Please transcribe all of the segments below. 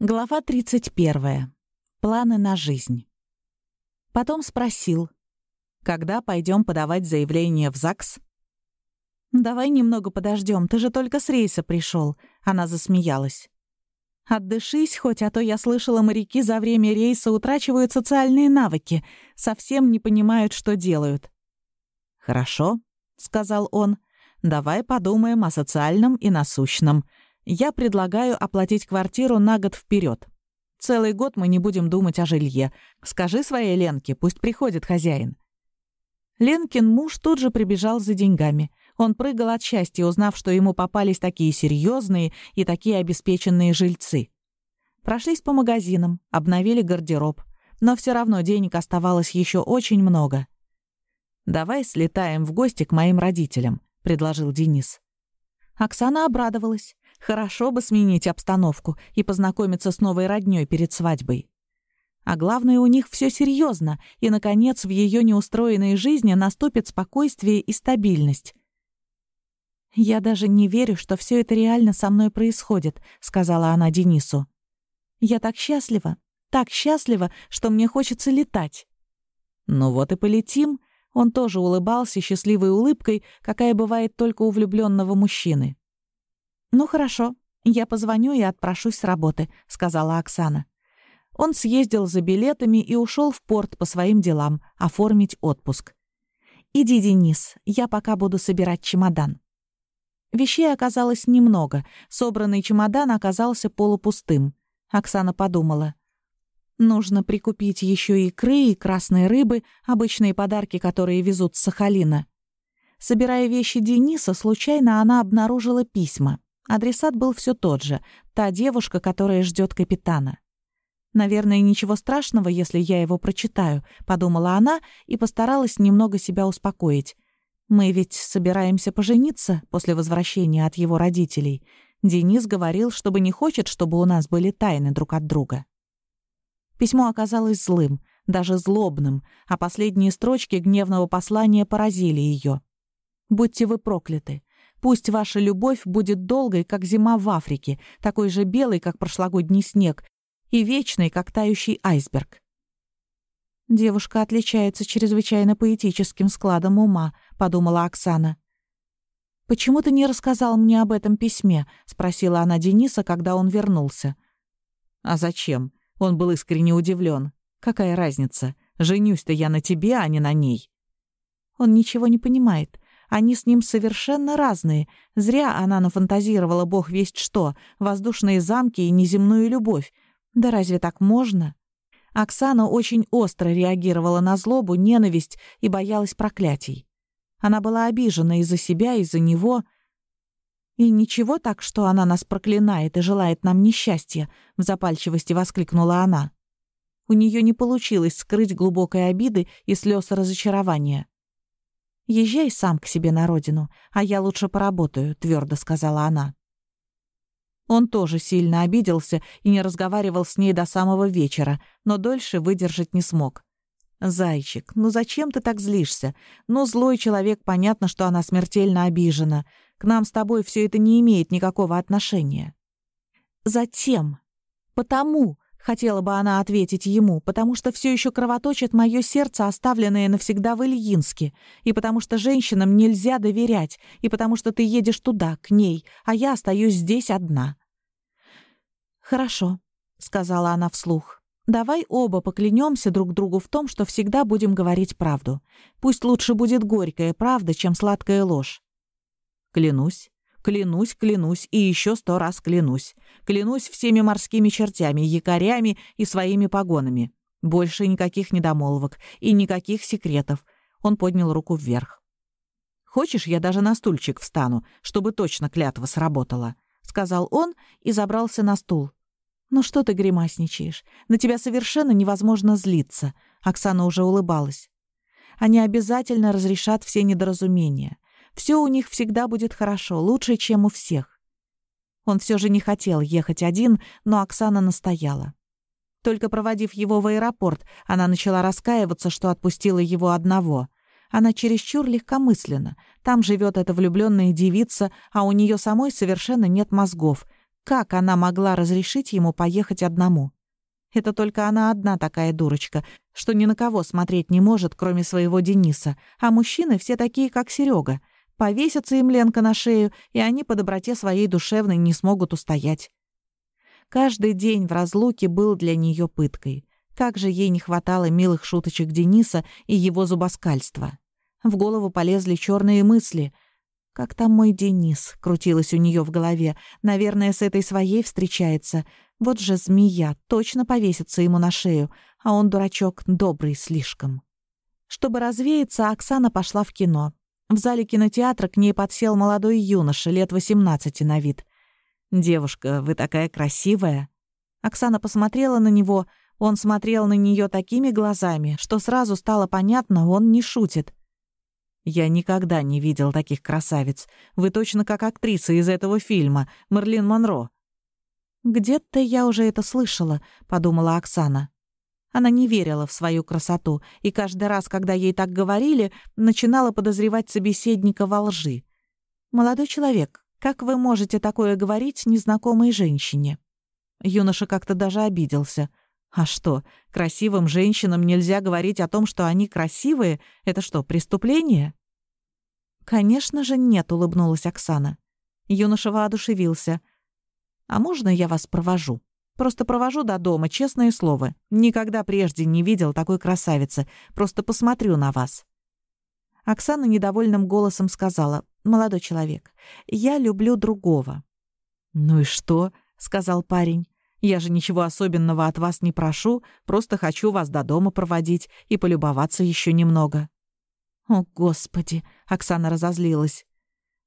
Глава 31. Планы на жизнь. Потом спросил, когда пойдем подавать заявление в ЗАГС? «Давай немного подождем, ты же только с рейса пришел. Она засмеялась. «Отдышись хоть, а то я слышала, моряки за время рейса утрачивают социальные навыки, совсем не понимают, что делают». «Хорошо», — сказал он, — «давай подумаем о социальном и насущном. Я предлагаю оплатить квартиру на год вперед. Целый год мы не будем думать о жилье. Скажи своей Ленке, пусть приходит хозяин». Ленкин муж тут же прибежал за деньгами. Он прыгал от счастья, узнав, что ему попались такие серьезные и такие обеспеченные жильцы. Прошлись по магазинам, обновили гардероб. Но все равно денег оставалось еще очень много. «Давай слетаем в гости к моим родителям», — предложил Денис. Оксана обрадовалась. Хорошо бы сменить обстановку и познакомиться с новой роднёй перед свадьбой. А главное, у них все серьезно, и, наконец, в ее неустроенной жизни наступит спокойствие и стабильность. «Я даже не верю, что все это реально со мной происходит», — сказала она Денису. «Я так счастлива, так счастлива, что мне хочется летать». «Ну вот и полетим», — он тоже улыбался счастливой улыбкой, какая бывает только у влюбленного мужчины. «Ну хорошо, я позвоню и отпрошусь с работы», — сказала Оксана. Он съездил за билетами и ушел в порт по своим делам, оформить отпуск. «Иди, Денис, я пока буду собирать чемодан». Вещей оказалось немного, собранный чемодан оказался полупустым. Оксана подумала. Нужно прикупить еще икры и красной рыбы, обычные подарки, которые везут с Сахалина. Собирая вещи Дениса, случайно она обнаружила письма. Адресат был все тот же, та девушка, которая ждет капитана. «Наверное, ничего страшного, если я его прочитаю», — подумала она и постаралась немного себя успокоить. «Мы ведь собираемся пожениться после возвращения от его родителей. Денис говорил, чтобы не хочет, чтобы у нас были тайны друг от друга». Письмо оказалось злым, даже злобным, а последние строчки гневного послания поразили ее. «Будьте вы прокляты. Пусть ваша любовь будет долгой, как зима в Африке, такой же белой, как прошлогодний снег, и вечной, как тающий айсберг. «Девушка отличается чрезвычайно поэтическим складом ума», — подумала Оксана. «Почему ты не рассказал мне об этом письме?» — спросила она Дениса, когда он вернулся. «А зачем?» — он был искренне удивлен. «Какая разница? Женюсь-то я на тебе, а не на ней». Он ничего не понимает. Они с ним совершенно разные. Зря она нафантазировала бог весть что, воздушные замки и неземную любовь. Да разве так можно? Оксана очень остро реагировала на злобу, ненависть и боялась проклятий. Она была обижена из-за себя, из-за него. «И ничего так, что она нас проклинает и желает нам несчастья», — в запальчивости воскликнула она. У нее не получилось скрыть глубокой обиды и слез разочарования. «Езжай сам к себе на родину, а я лучше поработаю», — твердо сказала она. Он тоже сильно обиделся и не разговаривал с ней до самого вечера, но дольше выдержать не смог. «Зайчик, ну зачем ты так злишься? Ну, злой человек, понятно, что она смертельно обижена. К нам с тобой все это не имеет никакого отношения». «Затем. Потому», Хотела бы она ответить ему, потому что все еще кровоточит мое сердце, оставленное навсегда в Ильинске, и потому что женщинам нельзя доверять, и потому что ты едешь туда, к ней, а я остаюсь здесь одна. «Хорошо», — сказала она вслух. «Давай оба поклянемся друг другу в том, что всегда будем говорить правду. Пусть лучше будет горькая правда, чем сладкая ложь». «Клянусь», Клянусь, клянусь и еще сто раз клянусь. Клянусь всеми морскими чертями, якорями и своими погонами. Больше никаких недомолвок и никаких секретов. Он поднял руку вверх. «Хочешь, я даже на стульчик встану, чтобы точно клятва сработала?» — сказал он и забрался на стул. «Ну что ты гримасничаешь? На тебя совершенно невозможно злиться», — Оксана уже улыбалась. «Они обязательно разрешат все недоразумения. Все у них всегда будет хорошо, лучше, чем у всех. Он все же не хотел ехать один, но Оксана настояла. Только проводив его в аэропорт, она начала раскаиваться, что отпустила его одного. Она чересчур легкомысленна. Там живет эта влюбленная девица, а у нее самой совершенно нет мозгов. Как она могла разрешить ему поехать одному? Это только она одна такая дурочка, что ни на кого смотреть не может, кроме своего Дениса. А мужчины все такие, как Серега. Повесятся им Ленка на шею, и они по доброте своей душевной не смогут устоять. Каждый день в разлуке был для нее пыткой. Как же ей не хватало милых шуточек Дениса и его зубоскальства. В голову полезли черные мысли. «Как там мой Денис?» — крутилось у нее в голове. «Наверное, с этой своей встречается. Вот же змея, точно повесится ему на шею, а он, дурачок, добрый слишком». Чтобы развеяться, Оксана пошла в кино. В зале кинотеатра к ней подсел молодой юноша, лет 18 на вид. «Девушка, вы такая красивая». Оксана посмотрела на него — он смотрел на нее такими глазами, что сразу стало понятно, он не шутит. «Я никогда не видел таких красавиц. Вы точно как актриса из этого фильма, Мерлин Монро». «Где-то я уже это слышала», — подумала Оксана. Она не верила в свою красоту, и каждый раз, когда ей так говорили, начинала подозревать собеседника во лжи. «Молодой человек, как вы можете такое говорить незнакомой женщине?» Юноша как-то даже обиделся — а что, красивым женщинам нельзя говорить о том, что они красивые? Это что, преступление? Конечно же нет, улыбнулась Оксана. Юноша воодушевился. А можно я вас провожу? Просто провожу до дома, честное слово. Никогда прежде не видел такой красавицы. Просто посмотрю на вас. Оксана недовольным голосом сказала, «Молодой человек, я люблю другого». «Ну и что?» — сказал парень. Я же ничего особенного от вас не прошу, просто хочу вас до дома проводить и полюбоваться еще немного». «О, Господи!» — Оксана разозлилась.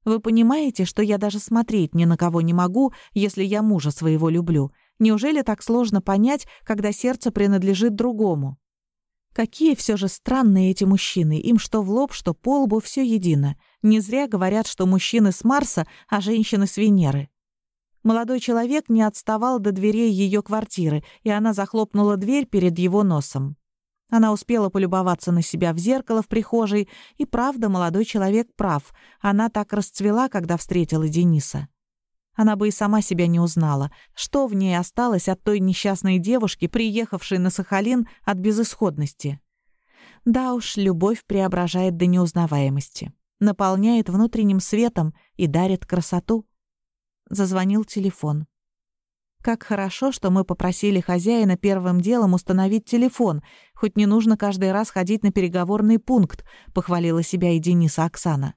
«Вы понимаете, что я даже смотреть ни на кого не могу, если я мужа своего люблю? Неужели так сложно понять, когда сердце принадлежит другому?» Какие все же странные эти мужчины, им что в лоб, что по лбу, все едино. Не зря говорят, что мужчины с Марса, а женщины с Венеры. Молодой человек не отставал до дверей ее квартиры, и она захлопнула дверь перед его носом. Она успела полюбоваться на себя в зеркало в прихожей, и правда, молодой человек прав. Она так расцвела, когда встретила Дениса. Она бы и сама себя не узнала. Что в ней осталось от той несчастной девушки, приехавшей на Сахалин от безысходности? Да уж, любовь преображает до неузнаваемости, наполняет внутренним светом и дарит красоту. Зазвонил телефон. Как хорошо, что мы попросили хозяина первым делом установить телефон, хоть не нужно каждый раз ходить на переговорный пункт, похвалила себя и Дениса Оксана.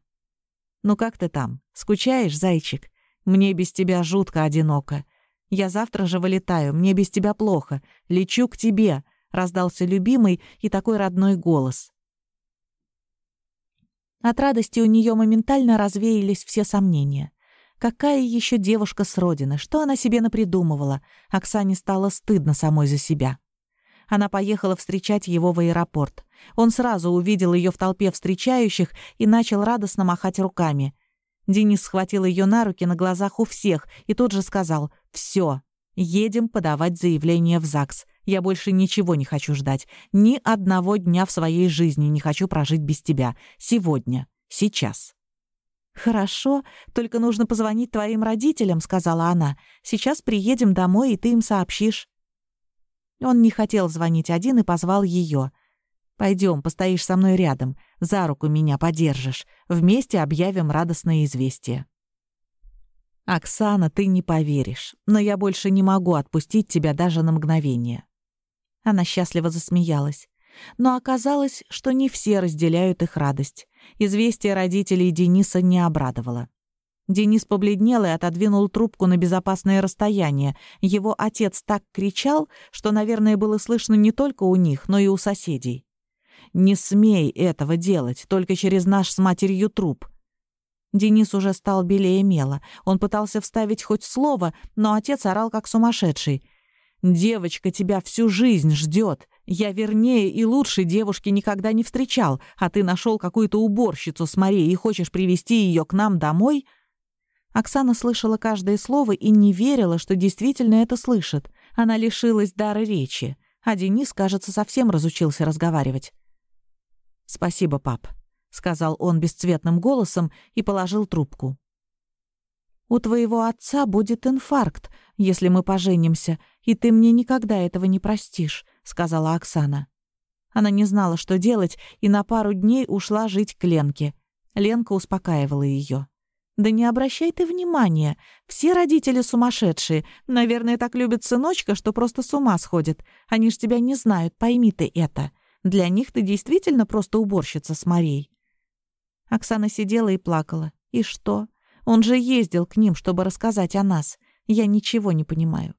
«Ну как ты там? Скучаешь, зайчик? Мне без тебя жутко одиноко. Я завтра же вылетаю, мне без тебя плохо. Лечу к тебе», — раздался любимый и такой родной голос. От радости у нее моментально развеялись все сомнения. Какая еще девушка с родины? Что она себе напридумывала? Оксане стало стыдно самой за себя. Она поехала встречать его в аэропорт. Он сразу увидел ее в толпе встречающих и начал радостно махать руками. Денис схватил ее на руки на глазах у всех и тут же сказал «Все, едем подавать заявление в ЗАГС. Я больше ничего не хочу ждать. Ни одного дня в своей жизни не хочу прожить без тебя. Сегодня. Сейчас». «Хорошо, только нужно позвонить твоим родителям», — сказала она. «Сейчас приедем домой, и ты им сообщишь». Он не хотел звонить один и позвал ее. «Пойдем, постоишь со мной рядом, за руку меня подержишь. Вместе объявим радостное известие». «Оксана, ты не поверишь, но я больше не могу отпустить тебя даже на мгновение». Она счастливо засмеялась. Но оказалось, что не все разделяют их радость. Известие родителей Дениса не обрадовало. Денис побледнел и отодвинул трубку на безопасное расстояние. Его отец так кричал, что, наверное, было слышно не только у них, но и у соседей. «Не смей этого делать, только через наш с матерью труп». Денис уже стал белее мела. Он пытался вставить хоть слово, но отец орал как сумасшедший. «Девочка тебя всю жизнь ждет. Я вернее и лучше девушки никогда не встречал, а ты нашел какую-то уборщицу с морей и хочешь привести ее к нам домой?» Оксана слышала каждое слово и не верила, что действительно это слышит. Она лишилась дара речи, а Денис, кажется, совсем разучился разговаривать. «Спасибо, пап», — сказал он бесцветным голосом и положил трубку. «У твоего отца будет инфаркт, если мы поженимся, и ты мне никогда этого не простишь», — сказала Оксана. Она не знала, что делать, и на пару дней ушла жить к Ленке. Ленка успокаивала ее. «Да не обращай ты внимания. Все родители сумасшедшие. Наверное, так любят сыночка, что просто с ума сходят. Они ж тебя не знают, пойми ты это. Для них ты действительно просто уборщица с Марией». Оксана сидела и плакала. «И что? Он же ездил к ним, чтобы рассказать о нас. Я ничего не понимаю.